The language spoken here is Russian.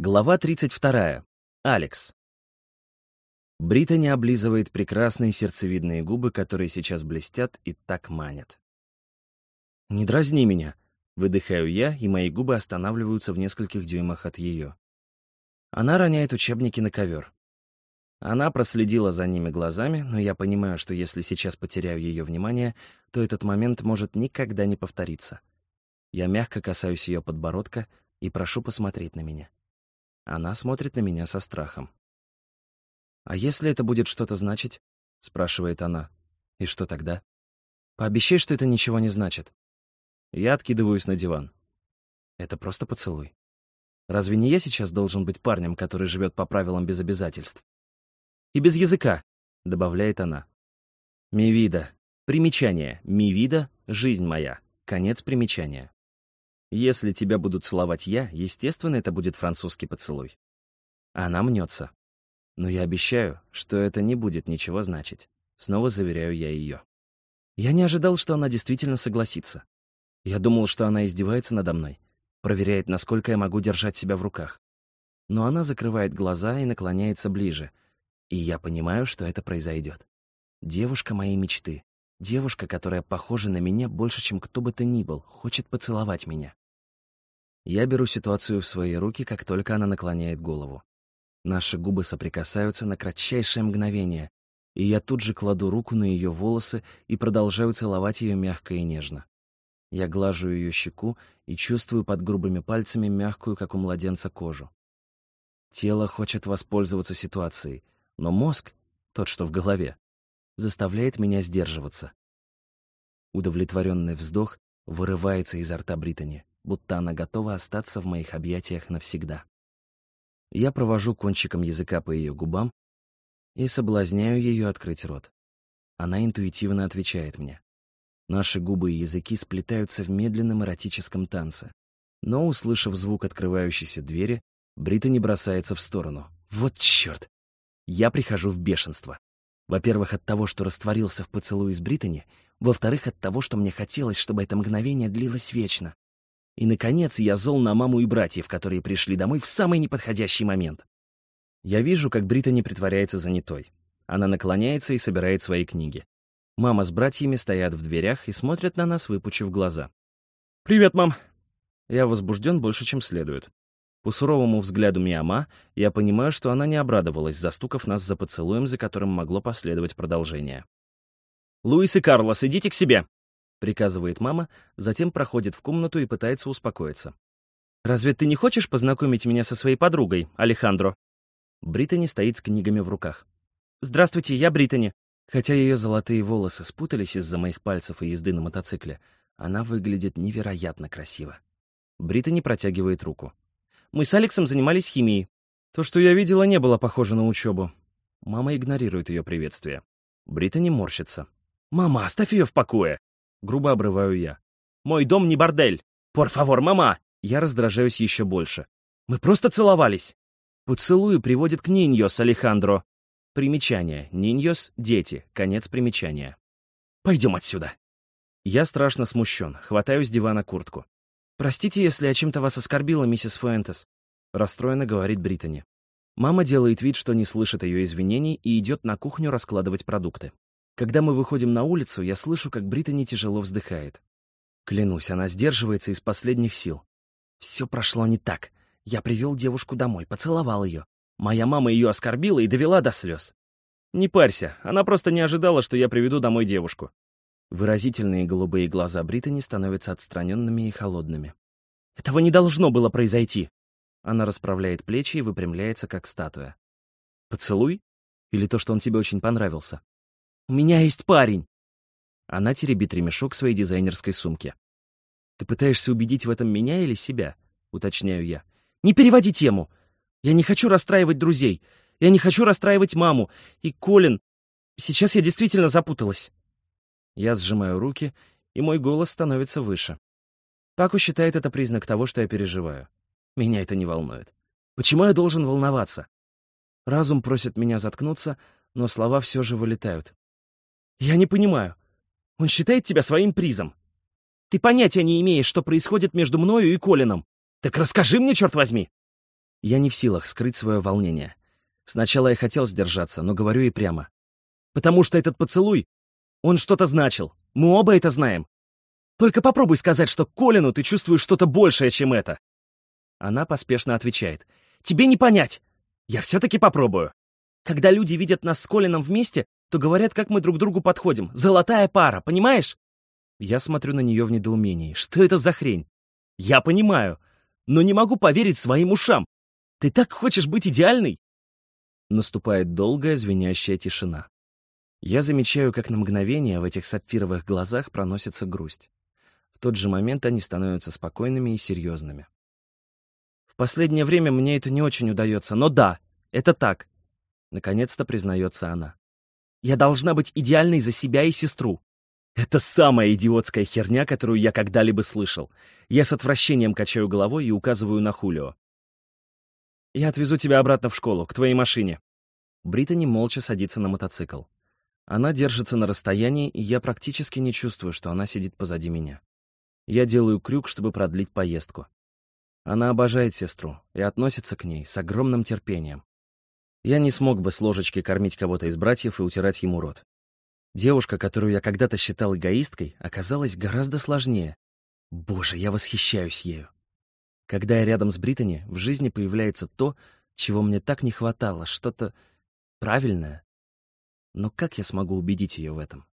Глава 32. Алекс. Британи облизывает прекрасные сердцевидные губы, которые сейчас блестят и так манят. «Не дразни меня», — выдыхаю я, и мои губы останавливаются в нескольких дюймах от ее. Она роняет учебники на ковер. Она проследила за ними глазами, но я понимаю, что если сейчас потеряю ее внимание, то этот момент может никогда не повториться. Я мягко касаюсь ее подбородка и прошу посмотреть на меня. Она смотрит на меня со страхом. «А если это будет что-то значить?» — спрашивает она. «И что тогда?» «Пообещай, что это ничего не значит». Я откидываюсь на диван. Это просто поцелуй. Разве не я сейчас должен быть парнем, который живет по правилам без обязательств? И без языка, добавляет она. Мивида. Примечание. Мивида — жизнь моя. Конец примечания. Если тебя будут целовать я, естественно, это будет французский поцелуй. Она мнется. Но я обещаю, что это не будет ничего значить. Снова заверяю я ее. Я не ожидал, что она действительно согласится. Я думал, что она издевается надо мной, проверяет, насколько я могу держать себя в руках. Но она закрывает глаза и наклоняется ближе, и я понимаю, что это произойдет. Девушка моей мечты. Девушка, которая похожа на меня больше, чем кто бы то ни был, хочет поцеловать меня. Я беру ситуацию в свои руки, как только она наклоняет голову. Наши губы соприкасаются на кратчайшее мгновение, и я тут же кладу руку на ее волосы и продолжаю целовать ее мягко и нежно. Я глажу ее щеку и чувствую под грубыми пальцами мягкую, как у младенца, кожу. Тело хочет воспользоваться ситуацией, но мозг, тот, что в голове, заставляет меня сдерживаться. Удовлетворенный вздох вырывается изо рта Британи будто она готова остаться в моих объятиях навсегда. Я провожу кончиком языка по ее губам и соблазняю ее открыть рот. Она интуитивно отвечает мне. Наши губы и языки сплетаются в медленном эротическом танце. Но, услышав звук открывающейся двери, Британи бросается в сторону. Вот черт! Я прихожу в бешенство. Во-первых, от того, что растворился в поцелуе с Британи, во-вторых, от того, что мне хотелось, чтобы это мгновение длилось вечно. И, наконец, я зол на маму и братьев, которые пришли домой в самый неподходящий момент. Я вижу, как Британи притворяется занятой. Она наклоняется и собирает свои книги. Мама с братьями стоят в дверях и смотрят на нас, выпучив глаза. «Привет, мам!» Я возбужден больше, чем следует. По суровому взгляду Миама я понимаю, что она не обрадовалась, застукав нас за поцелуем, за которым могло последовать продолжение. «Луис и Карлос, идите к себе!» — приказывает мама, затем проходит в комнату и пытается успокоиться. «Разве ты не хочешь познакомить меня со своей подругой, Алехандро?» Британи стоит с книгами в руках. «Здравствуйте, я Британи». Хотя ее золотые волосы спутались из-за моих пальцев и езды на мотоцикле, она выглядит невероятно красиво. Британи протягивает руку. «Мы с Алексом занимались химией. То, что я видела, не было похоже на учебу». Мама игнорирует ее приветствие. Британи морщится. «Мама, оставь ее в покое!» Грубо обрываю я. «Мой дом не бордель! Пор фавор, мама!» Я раздражаюсь еще больше. «Мы просто целовались!» Поцелуи приводят к Ниньос, Алехандро. Примечание. Ниньос — дети. Конец примечания. «Пойдем отсюда!» Я страшно смущен, хватаю с дивана куртку. «Простите, если я чем-то вас оскорбила, миссис Фуэнтес», — расстроенно говорит Британи. Мама делает вид, что не слышит ее извинений и идет на кухню раскладывать продукты. Когда мы выходим на улицу, я слышу, как Британи тяжело вздыхает. Клянусь, она сдерживается из последних сил. Все прошло не так. Я привел девушку домой, поцеловал ее. Моя мама ее оскорбила и довела до слез. Не парься, она просто не ожидала, что я приведу домой девушку. Выразительные голубые глаза Британи становятся отстраненными и холодными. Этого не должно было произойти. Она расправляет плечи и выпрямляется, как статуя. Поцелуй? Или то, что он тебе очень понравился? У меня есть парень!» Она теребит ремешок своей дизайнерской сумки. «Ты пытаешься убедить в этом меня или себя?» — уточняю я. «Не переводи тему! Я не хочу расстраивать друзей. Я не хочу расстраивать маму. И Колин... Сейчас я действительно запуталась». Я сжимаю руки, и мой голос становится выше. Паку считает это признак того, что я переживаю. Меня это не волнует. Почему я должен волноваться? Разум просит меня заткнуться, но слова все же вылетают. «Я не понимаю. Он считает тебя своим призом. Ты понятия не имеешь, что происходит между мною и Колином. Так расскажи мне, черт возьми!» Я не в силах скрыть свое волнение. Сначала я хотел сдержаться, но говорю и прямо. Потому что этот поцелуй, он что-то значил. Мы оба это знаем. Только попробуй сказать, что Колину ты чувствуешь что-то большее, чем это. Она поспешно отвечает. Тебе не понять. Я все-таки попробую. Когда люди видят нас с Колином вместе, то говорят, как мы друг другу подходим. Золотая пара, понимаешь? Я смотрю на нее в недоумении. Что это за хрень? Я понимаю, но не могу поверить своим ушам. Ты так хочешь быть идеальной? Наступает долгая звенящая тишина. Я замечаю, как на мгновение в этих сапфировых глазах проносится грусть. В тот же момент они становятся спокойными и серьезными. В последнее время мне это не очень удается, но да, это так. Наконец-то признается она. Я должна быть идеальной за себя и сестру. Это самая идиотская херня, которую я когда-либо слышал. Я с отвращением качаю головой и указываю на Хулио. Я отвезу тебя обратно в школу, к твоей машине. Британи молча садится на мотоцикл. Она держится на расстоянии, и я практически не чувствую, что она сидит позади меня. Я делаю крюк, чтобы продлить поездку. Она обожает сестру и относится к ней с огромным терпением. Я не смог бы с ложечки кормить кого-то из братьев и утирать ему рот. Девушка, которую я когда-то считал эгоисткой, оказалась гораздо сложнее. Боже, я восхищаюсь ею. Когда я рядом с Британи, в жизни появляется то, чего мне так не хватало, что-то правильное. Но как я смогу убедить ее в этом?